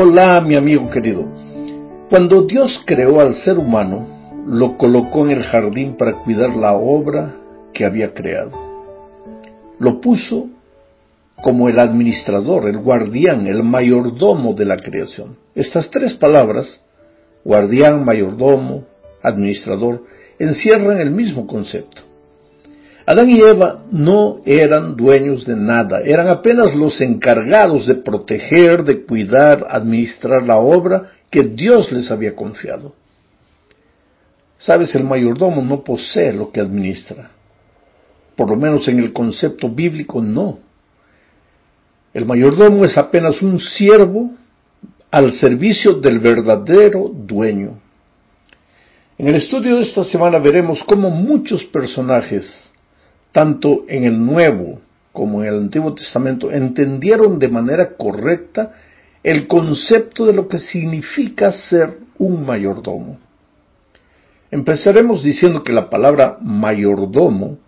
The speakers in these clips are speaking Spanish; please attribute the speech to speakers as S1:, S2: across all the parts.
S1: Hola, mi amigo querido. Cuando Dios creó al ser humano, lo colocó en el jardín para cuidar la obra que había creado. Lo puso como el administrador, el guardián, el mayordomo de la creación. Estas tres palabras, guardián, mayordomo, administrador, encierran el mismo concepto. Adán y Eva no eran dueños de nada, eran apenas los encargados de proteger, de cuidar, administrar la obra que Dios les había confiado. Sabes, el mayordomo no posee lo que administra. Por lo menos en el concepto bíblico no. El mayordomo es apenas un siervo al servicio del verdadero dueño. En el estudio de esta semana veremos cómo muchos personajes tanto en el Nuevo como en el Antiguo Testamento, entendieron de manera correcta el concepto de lo que significa ser un mayordomo. Empezaremos diciendo que la palabra mayordomo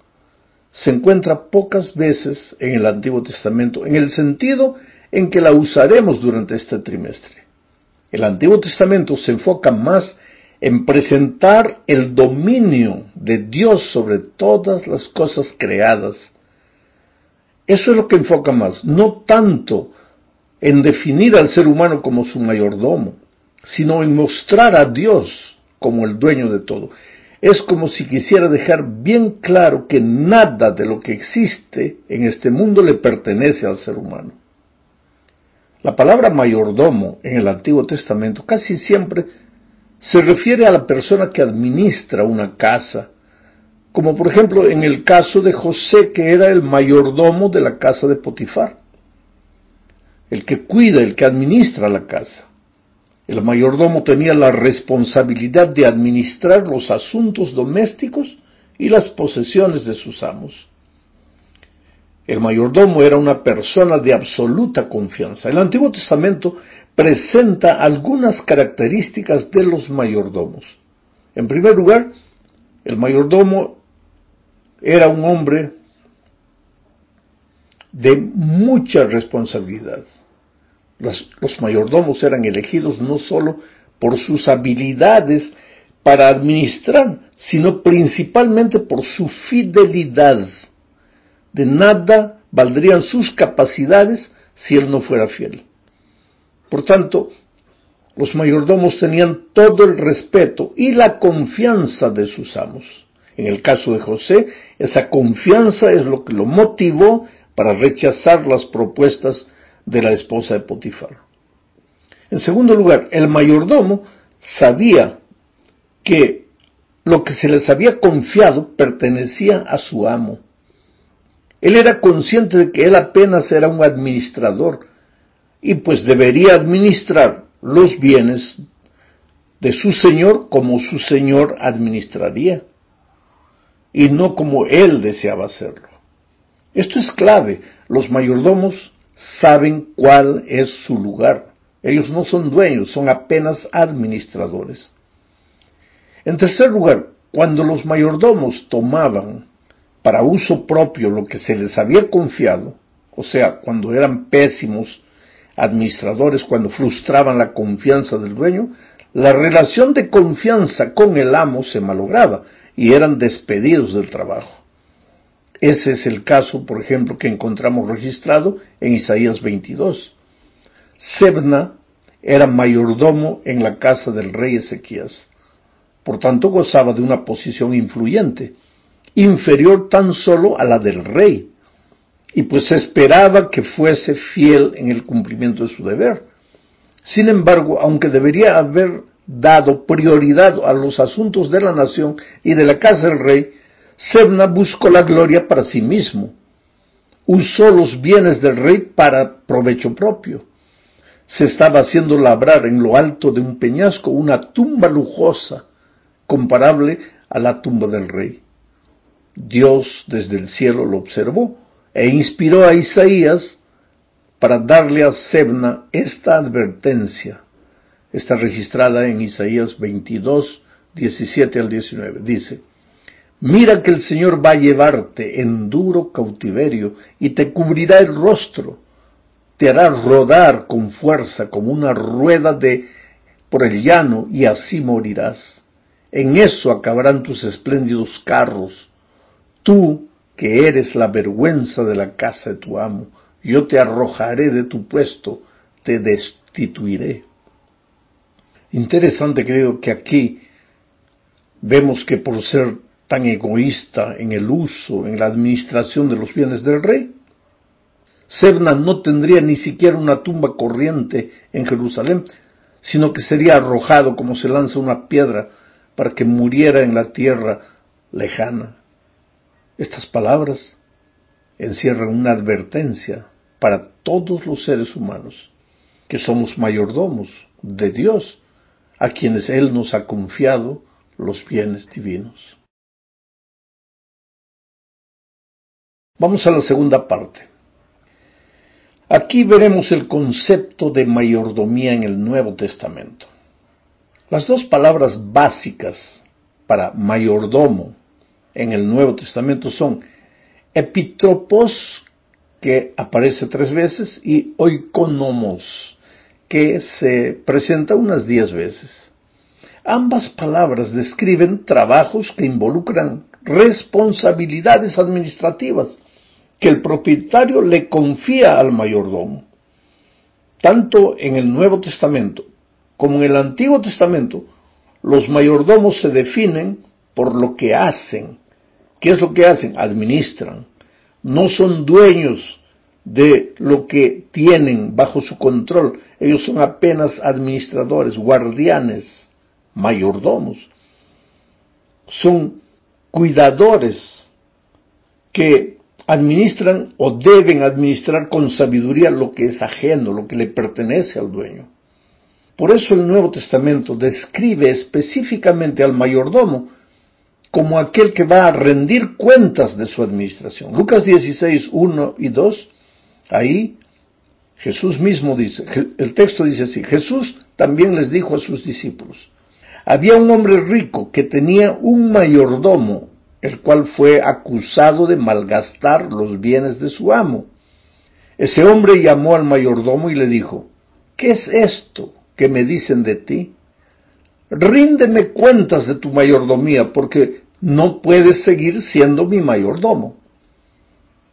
S1: se encuentra pocas veces en el Antiguo Testamento, en el sentido en que la usaremos durante este trimestre. El Antiguo Testamento se enfoca más en presentar el dominio de Dios sobre todas las cosas creadas. Eso es lo que enfoca más, no tanto en definir al ser humano como su mayordomo, sino en mostrar a Dios como el dueño de todo. Es como si quisiera dejar bien claro que nada de lo que existe en este mundo le pertenece al ser humano. La palabra mayordomo en el Antiguo Testamento casi siempre se refiere a la persona que administra una casa, como por ejemplo en el caso de José, que era el mayordomo de la casa de Potifar, el que cuida, el que administra la casa. El mayordomo tenía la responsabilidad de administrar los asuntos domésticos y las posesiones de sus amos. El mayordomo era una persona de absoluta confianza. El Antiguo Testamento presenta algunas características de los mayordomos. En primer lugar, el mayordomo era un hombre de mucha responsabilidad. Los, mayordomos eran elegidos no solo por sus habilidades para administrar, sino principalmente por su fidelidad. De nada valdrían sus capacidades si él no fuera fiel. Por tanto, los mayordomos tenían todo el respeto y la confianza de sus amos. En el caso de José, esa confianza es lo que lo motivó para rechazar las propuestas de la esposa de Potifar. En segundo lugar, el mayordomo sabía que lo que se les había confiado pertenecía a su amo. Él era consciente de que él apenas era un administrador, y pues debería administrar los bienes de su Señor como su Señor administraría y no como él deseaba hacerlo. Esto es clave. Los mayordomos saben cuál es su lugar. Ellos no son dueños, son apenas administradores. En tercer lugar, cuando los mayordomos tomaban para uso propio lo que se les había confiado, o sea, cuando eran pésimos administradores cuando frustraban la confianza del dueño, la relación de confianza con el amo se malograba y eran despedidos del trabajo. Ese es el caso, por ejemplo, que encontramos registrado en Isaías 22. Sebna era mayordomo en la casa del rey Ezequías. Por tanto, gozaba de una posición influyente, inferior tan solo a la del rey, y pues esperaba que fuese fiel en el cumplimiento de su deber. Sin embargo, aunque debería haber dado prioridad a los asuntos de la nación y de la casa del rey, Sebna buscó la gloria para sí mismo. Usó los bienes del rey para provecho propio. Se estaba haciendo labrar en lo alto de un peñasco una tumba lujosa, comparable a la tumba del rey. Dios desde el cielo lo observó e inspiró a Isaías para darle a Sebna esta advertencia. Está registrada en Isaías 22, 17 al 19. Dice, Mira que el Señor va a llevarte en duro cautiverio y te cubrirá el rostro, te hará rodar con fuerza como una rueda de por el llano y así morirás. En eso acabarán tus espléndidos carros. Tú, que eres la vergüenza de la casa de tu amo, yo te arrojaré de tu puesto, te destituiré. Interesante creo que aquí vemos que por ser tan egoísta en el uso, en la administración de los bienes del rey, Sebna no tendría ni siquiera una tumba corriente en Jerusalén, sino que sería arrojado como se lanza una piedra para que muriera en la tierra lejana. Estas palabras encierran una advertencia para todos los seres humanos, que somos mayordomos de Dios, a quienes Él nos ha confiado los bienes divinos. Vamos a la segunda parte. Aquí veremos el concepto de mayordomía en el Nuevo Testamento. Las dos palabras básicas para mayordomo en el Nuevo Testamento son epitropos, que aparece tres veces, y oikonomos, que se presenta unas diez veces. Ambas palabras describen trabajos que involucran responsabilidades administrativas que el propietario le confía al mayordomo. Tanto en el Nuevo Testamento como en el Antiguo Testamento, los mayordomos se definen por lo que hacen. ¿Qué es lo que hacen? Administran. No son dueños de lo que tienen bajo su control. Ellos son apenas administradores, guardianes, mayordomos. Son cuidadores que administran o deben administrar con sabiduría lo que es ajeno, lo que le pertenece al dueño. Por eso el Nuevo Testamento describe específicamente al mayordomo como aquel que va a rendir cuentas de su administración. Lucas 16, 1 y 2, ahí Jesús mismo dice, el texto dice así, Jesús también les dijo a sus discípulos, había un hombre rico que tenía un mayordomo el cual fue acusado de malgastar los bienes de su amo. Ese hombre llamó al mayordomo y le dijo, ¿qué es esto que me dicen de ti? Ríndeme cuentas de tu mayordomía, porque no puedes seguir siendo mi mayordomo.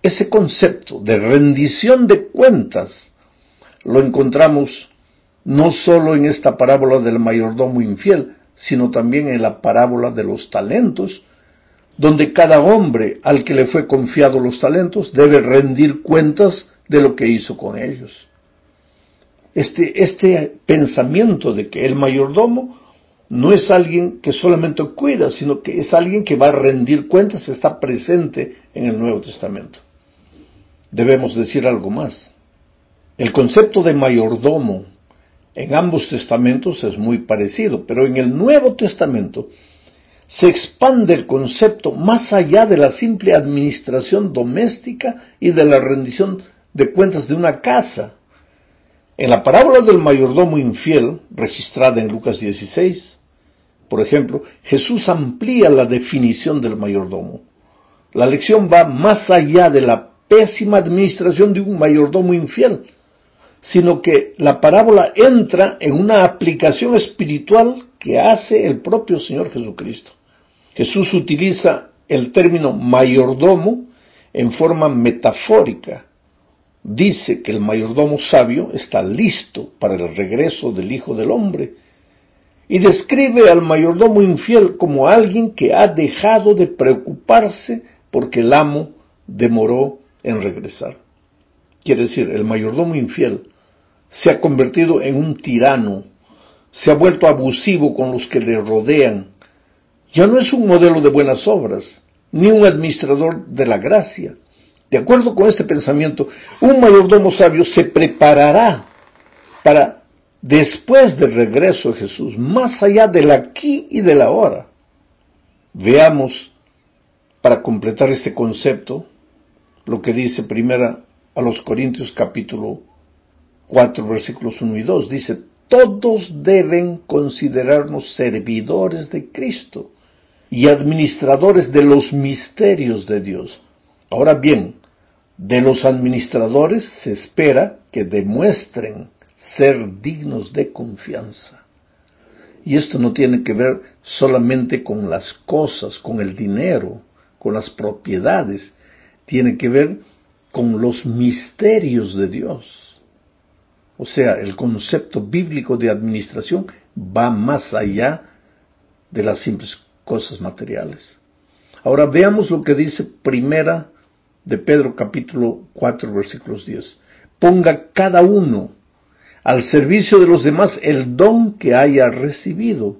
S1: Ese concepto de rendición de cuentas lo encontramos no solo en esta parábola del mayordomo infiel, sino también en la parábola de los talentos donde cada hombre al que le fue confiado los talentos debe rendir cuentas de lo que hizo con ellos. Este, este pensamiento de que el mayordomo no es alguien que solamente cuida, sino que es alguien que va a rendir cuentas, está presente en el Nuevo Testamento. Debemos decir algo más. El concepto de mayordomo en ambos testamentos es muy parecido, pero en el Nuevo Testamento se expande el concepto más allá de la simple administración doméstica y de la rendición de cuentas de una casa. En la parábola del mayordomo infiel, registrada en Lucas 16, por ejemplo, Jesús amplía la definición del mayordomo. La lección va más allá de la pésima administración de un mayordomo infiel, sino que la parábola entra en una aplicación espiritual que hace el propio Señor Jesucristo. Jesús utiliza el término mayordomo en forma metafórica. Dice que el mayordomo sabio está listo para el regreso del Hijo del Hombre y describe al mayordomo infiel como alguien que ha dejado de preocuparse porque el amo demoró en regresar. Quiere decir, el mayordomo infiel se ha convertido en un tirano, se ha vuelto abusivo con los que le rodean, ya no es un modelo de buenas obras, ni un administrador de la gracia. De acuerdo con este pensamiento, un mayordomo sabio se preparará para, después del regreso de Jesús, más allá del aquí y del ahora. Veamos, para completar este concepto, lo que dice primera a los Corintios capítulo 4 versículos 1 y 2. Dice, todos deben considerarnos servidores de Cristo y administradores de los misterios de Dios. Ahora bien, De los administradores se espera que demuestren ser dignos de confianza. Y esto no tiene que ver solamente con las cosas, con el dinero, con las propiedades, tiene que ver con los misterios de Dios. O sea, el concepto bíblico de administración va más allá de las simples cosas materiales. Ahora veamos lo que dice primera de Pedro capítulo 4 versículos 10. Ponga cada uno al servicio de los demás el don que haya recibido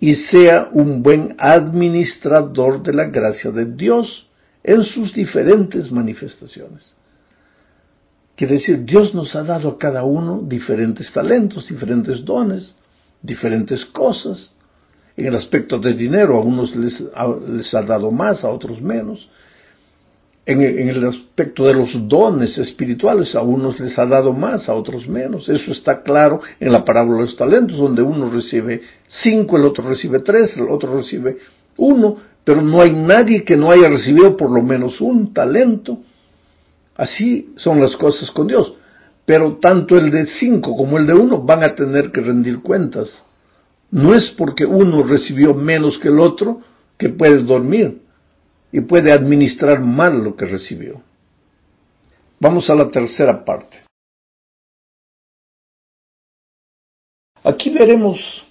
S1: y sea un buen administrador de la gracia de Dios en sus diferentes manifestaciones. Quiere decir, Dios nos ha dado a cada uno diferentes talentos, diferentes dones, diferentes cosas. En el aspecto de dinero, a unos les ha, dado más, a otros menos en, el aspecto de los dones espirituales, a unos les ha dado más, a otros menos. Eso está claro en la parábola de los talentos, donde uno recibe cinco, el otro recibe tres, el otro recibe uno, pero no hay nadie que no haya recibido por lo menos un talento. Así son las cosas con Dios. Pero tanto el de cinco como el de uno van a tener que rendir cuentas. No es porque uno recibió menos que el otro que puede dormir y puede administrar mal lo que recibió. Vamos a la tercera parte. Aquí veremos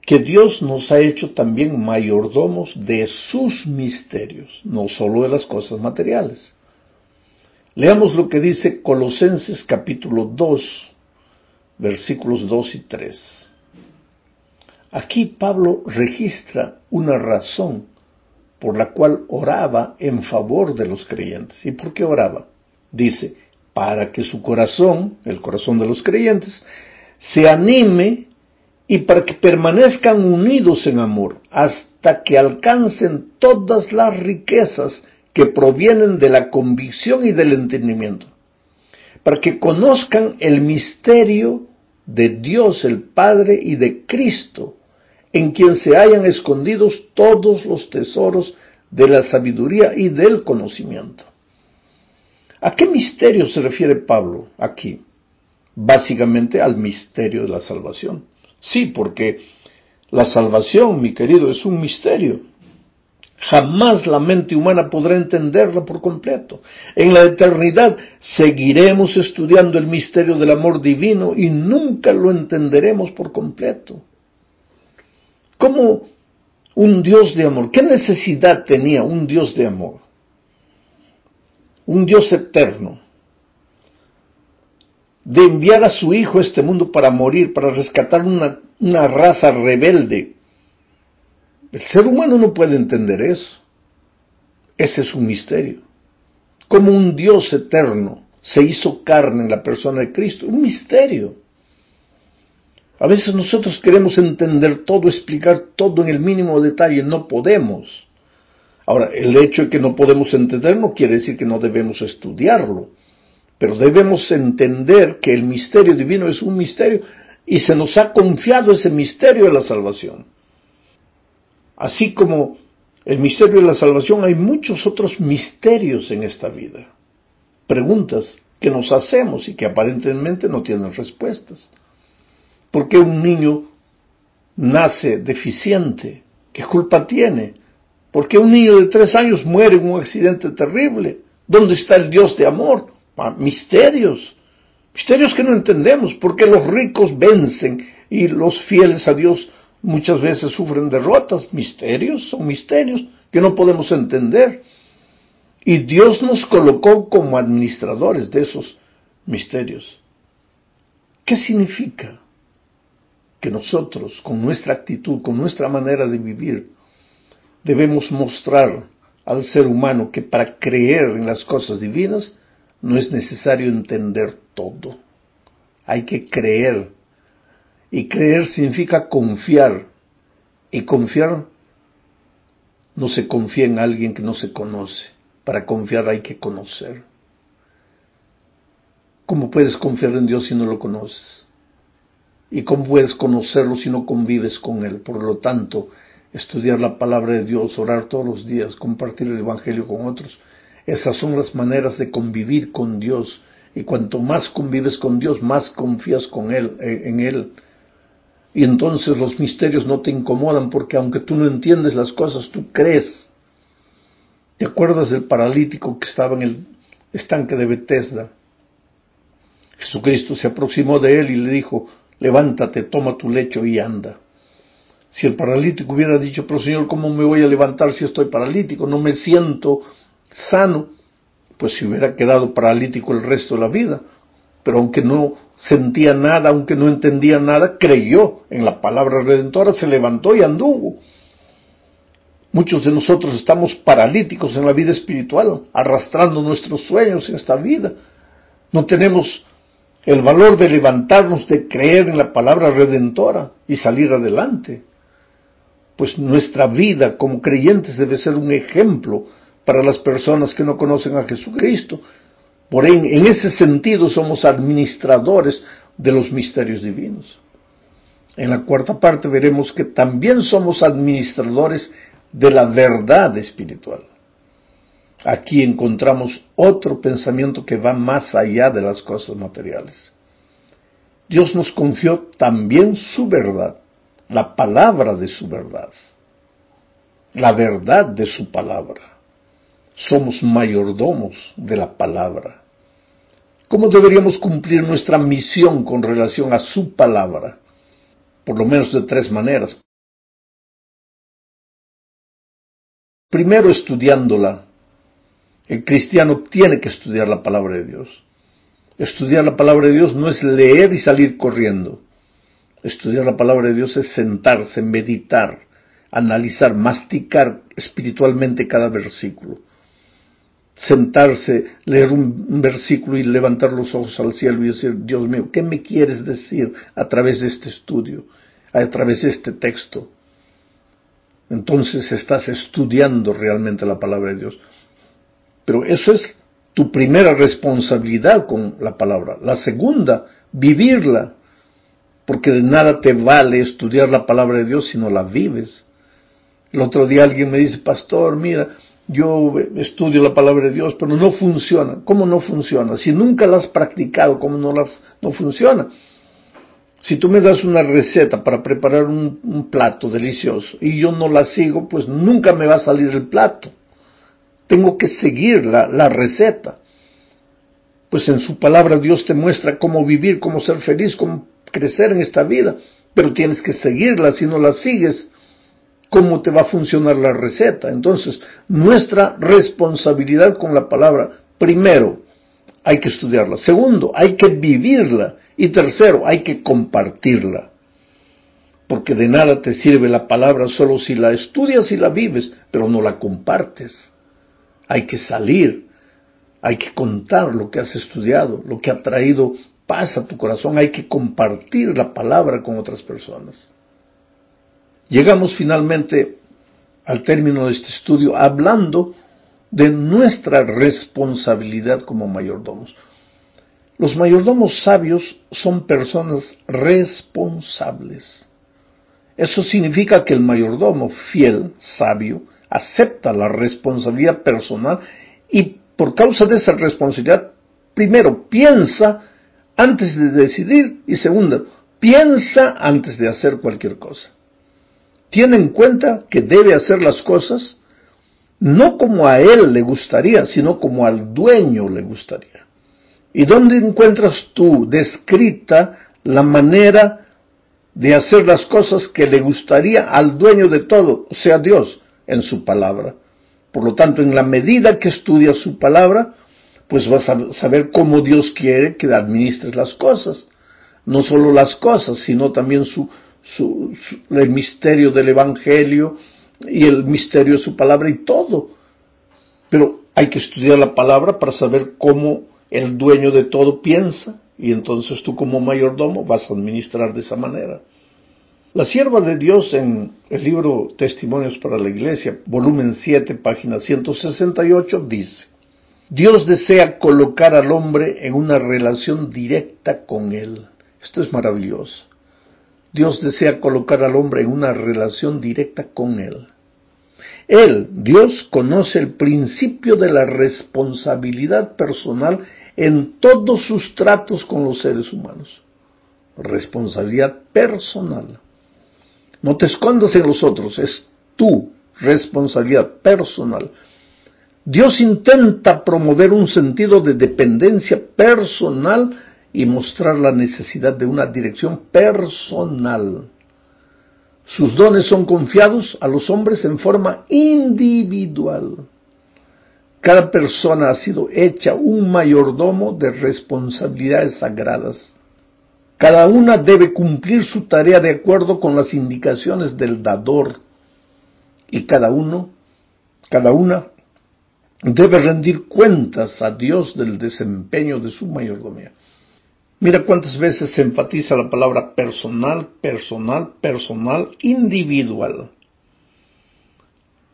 S1: que Dios nos ha hecho también mayordomos de sus misterios, no solo de las cosas materiales. Leamos lo que dice Colosenses capítulo 2, versículos 2 y 3. Aquí Pablo registra una razón por la cual oraba en favor de los creyentes. ¿Y por qué oraba? Dice, para que su corazón, el corazón de los creyentes, se anime y para que permanezcan unidos en amor hasta que alcancen todas las riquezas que provienen de la convicción y del entendimiento, para que conozcan el misterio de Dios el Padre y de Cristo, en quien se hayan escondidos todos los tesoros de la sabiduría y del conocimiento. ¿A qué misterio se refiere Pablo aquí? Básicamente al misterio de la salvación. Sí, porque la salvación, mi querido, es un misterio. Jamás la mente humana podrá entenderla por completo. En la eternidad seguiremos estudiando el misterio del amor divino y nunca lo entenderemos por completo. ¿Cómo un Dios de amor? ¿Qué necesidad tenía un Dios de amor? Un Dios eterno. De enviar a su Hijo a este mundo para morir, para rescatar una, una raza rebelde. El ser humano no puede entender eso. Ese es un misterio. Como un Dios eterno se hizo carne en la persona de Cristo. Un misterio. A veces nosotros queremos entender todo, explicar todo en el mínimo detalle, no podemos. Ahora, el hecho de que no podemos entender no quiere decir que no debemos estudiarlo, pero debemos entender que el misterio divino es un misterio y se nos ha confiado ese misterio de la salvación. Así como el misterio de la salvación, hay muchos otros misterios en esta vida. Preguntas que nos hacemos y que aparentemente no tienen respuestas. ¿Por qué un niño nace deficiente? ¿Qué culpa tiene? ¿Por qué un niño de tres años muere en un accidente terrible? ¿Dónde está el Dios de amor? Misterios. Misterios que no entendemos. ¿Por qué los ricos vencen y los fieles a Dios muchas veces sufren derrotas? Misterios, son misterios que no podemos entender. Y Dios nos colocó como administradores de esos misterios. ¿Qué significa? Que nosotros, con nuestra actitud, con nuestra manera de vivir, debemos mostrar al ser humano que para creer en las cosas divinas no es necesario entender todo. Hay que creer. Y creer significa confiar. Y confiar no se confía en alguien que no se conoce. Para confiar hay que conocer. ¿Cómo puedes confiar en Dios si no lo conoces? ¿Y cómo puedes conocerlo si no convives con Él? Por lo tanto, estudiar la palabra de Dios, orar todos los días, compartir el Evangelio con otros, Esas son las maneras de convivir con Dios. Y cuanto más convives con Dios, más confías con él, eh, en Él. Y entonces los misterios no te incomodan porque aunque tú no entiendes las cosas, tú crees. ¿Te acuerdas del paralítico que estaba en el estanque de Bethesda? Jesucristo se aproximó de él y le dijo, levántate, toma tu lecho y anda. Si el paralítico hubiera dicho, pero Señor, ¿cómo me voy a levantar si estoy paralítico? No me siento sano. Pues se hubiera quedado paralítico el resto de la vida. Pero aunque no sentía nada, aunque no entendía nada, creyó en la palabra redentora, se levantó y anduvo. Muchos de nosotros estamos paralíticos en la vida espiritual, arrastrando nuestros sueños en esta vida. No tenemos el valor de levantarnos, de creer en la palabra redentora y salir adelante pues nuestra vida como creyentes debe ser un ejemplo para las personas que no conocen a Jesucristo. Por en, en ese sentido somos administradores de los misterios divinos. En la cuarta parte veremos que también somos administradores de la verdad espiritual. Aquí encontramos otro pensamiento que va más allá de las cosas materiales. Dios nos confió también su verdad la palabra de su verdad, la verdad de su palabra. Somos mayordomos de la palabra. ¿Cómo deberíamos cumplir nuestra misión con relación a su palabra? Por lo menos de tres maneras. Primero estudiándola. El cristiano tiene que estudiar la palabra de Dios. Estudiar la palabra de Dios no es leer y salir corriendo. Estudiar la palabra de Dios es sentarse, meditar, analizar, masticar espiritualmente cada versículo. Sentarse, leer un versículo y levantar los ojos al cielo y decir, Dios mío, ¿qué me quieres decir a través de este estudio, a través de este texto? Entonces estás estudiando realmente la palabra de Dios. Pero eso es tu primera responsabilidad con la palabra. La segunda, vivirla porque de nada te vale estudiar la palabra de Dios si no la vives. El otro día alguien me dice, pastor, mira, yo estudio la palabra de Dios, pero no funciona. ¿Cómo no funciona? Si nunca la has practicado, ¿cómo no, la, no funciona? Si tú me das una receta para preparar un, un, plato delicioso y yo no la sigo, pues nunca me va a salir el plato. Tengo que seguir la, receta. Pues en su palabra Dios te muestra cómo vivir, cómo ser feliz, cómo crecer en esta vida, pero tienes que seguirla, si no la sigues, ¿cómo te va a funcionar la receta? Entonces, nuestra responsabilidad con la palabra, primero, hay que estudiarla. Segundo, hay que vivirla. Y tercero, hay que compartirla. Porque de nada te sirve la palabra solo si la estudias y la vives, pero no la compartes. Hay que salir, hay que contar lo que has estudiado, lo que ha traído pasa tu corazón, hay que compartir la palabra con otras personas. Llegamos finalmente al término de este estudio hablando de nuestra responsabilidad como mayordomos. Los mayordomos sabios son personas responsables. Eso significa que el mayordomo fiel, sabio, acepta la responsabilidad personal y por causa de esa responsabilidad, primero piensa antes de decidir y segundo, piensa antes de hacer cualquier cosa. Tiene en cuenta que debe hacer las cosas no como a él le gustaría, sino como al dueño le gustaría. ¿Y dónde encuentras tú descrita la manera de hacer las cosas que le gustaría al dueño de todo, o sea Dios, en su palabra? Por lo tanto, en la medida que estudias su palabra, pues vas a saber cómo Dios quiere que administres las cosas. No solo las cosas, sino también su, su, el misterio del Evangelio y el misterio de su palabra y todo. Pero hay que estudiar la palabra para saber cómo el dueño de todo piensa y entonces tú como mayordomo vas a administrar de esa manera. La sierva de Dios en el libro Testimonios para la Iglesia, volumen 7, página 168, dice, Dios desea colocar al hombre en una relación directa con Él. Esto es maravilloso. Dios desea colocar al hombre en una relación directa con Él. Él, Dios, conoce el principio de la responsabilidad personal en todos sus tratos con los seres humanos. Responsabilidad personal. No te escondas en los otros, es tu responsabilidad personal. Dios intenta promover un sentido de dependencia personal y mostrar la necesidad de una dirección personal. Sus dones son confiados a los hombres en forma individual. Cada persona ha sido hecha un mayordomo de responsabilidades sagradas. Cada una debe cumplir su tarea de acuerdo con las indicaciones del dador. Y cada uno, cada una, debe rendir cuentas a Dios del desempeño de su mayordomía. Mira cuántas veces se enfatiza la palabra personal, personal, personal, individual.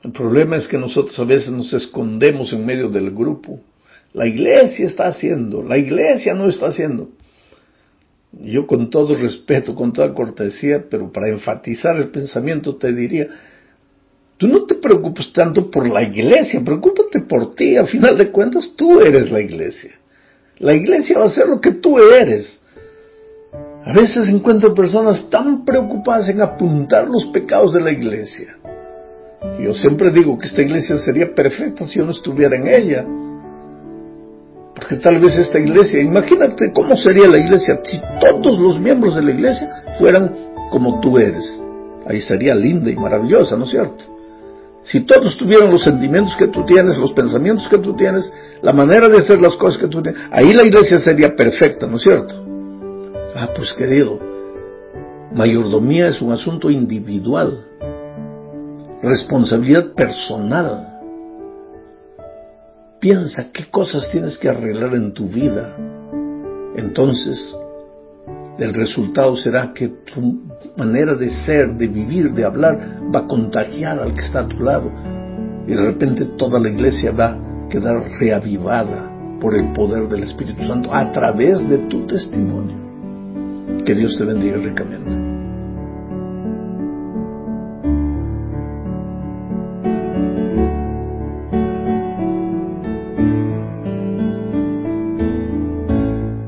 S1: El problema es que nosotros a veces nos escondemos en medio del grupo. La iglesia está haciendo, la iglesia no está haciendo. Yo con todo respeto, con toda cortesía, pero para enfatizar el pensamiento te diría, tú no te preocupes tanto por la iglesia, preocúpate por ti, a final de cuentas tú eres la iglesia. La iglesia va a ser lo que tú eres. A veces encuentro personas tan preocupadas en apuntar los pecados de la iglesia. Yo siempre digo que esta iglesia sería perfecta si yo no estuviera en ella. Porque tal vez esta iglesia, imagínate cómo sería la iglesia si todos los miembros de la iglesia fueran como tú eres. Ahí sería linda y maravillosa, ¿no es cierto? Si todos tuvieran los sentimientos que tú tienes, los pensamientos que tú tienes, la manera de hacer las cosas que tú tienes, ahí la iglesia sería perfecta, ¿no es cierto? Ah, pues querido, mayordomía es un asunto individual, responsabilidad personal. Piensa qué cosas tienes que arreglar en tu vida. Entonces, el resultado será que tu manera de ser, de vivir, de hablar va a contagiar al que está a tu lado y de repente toda la iglesia va a quedar reavivada por el poder del Espíritu Santo a través de tu testimonio. Que Dios te bendiga ricamente.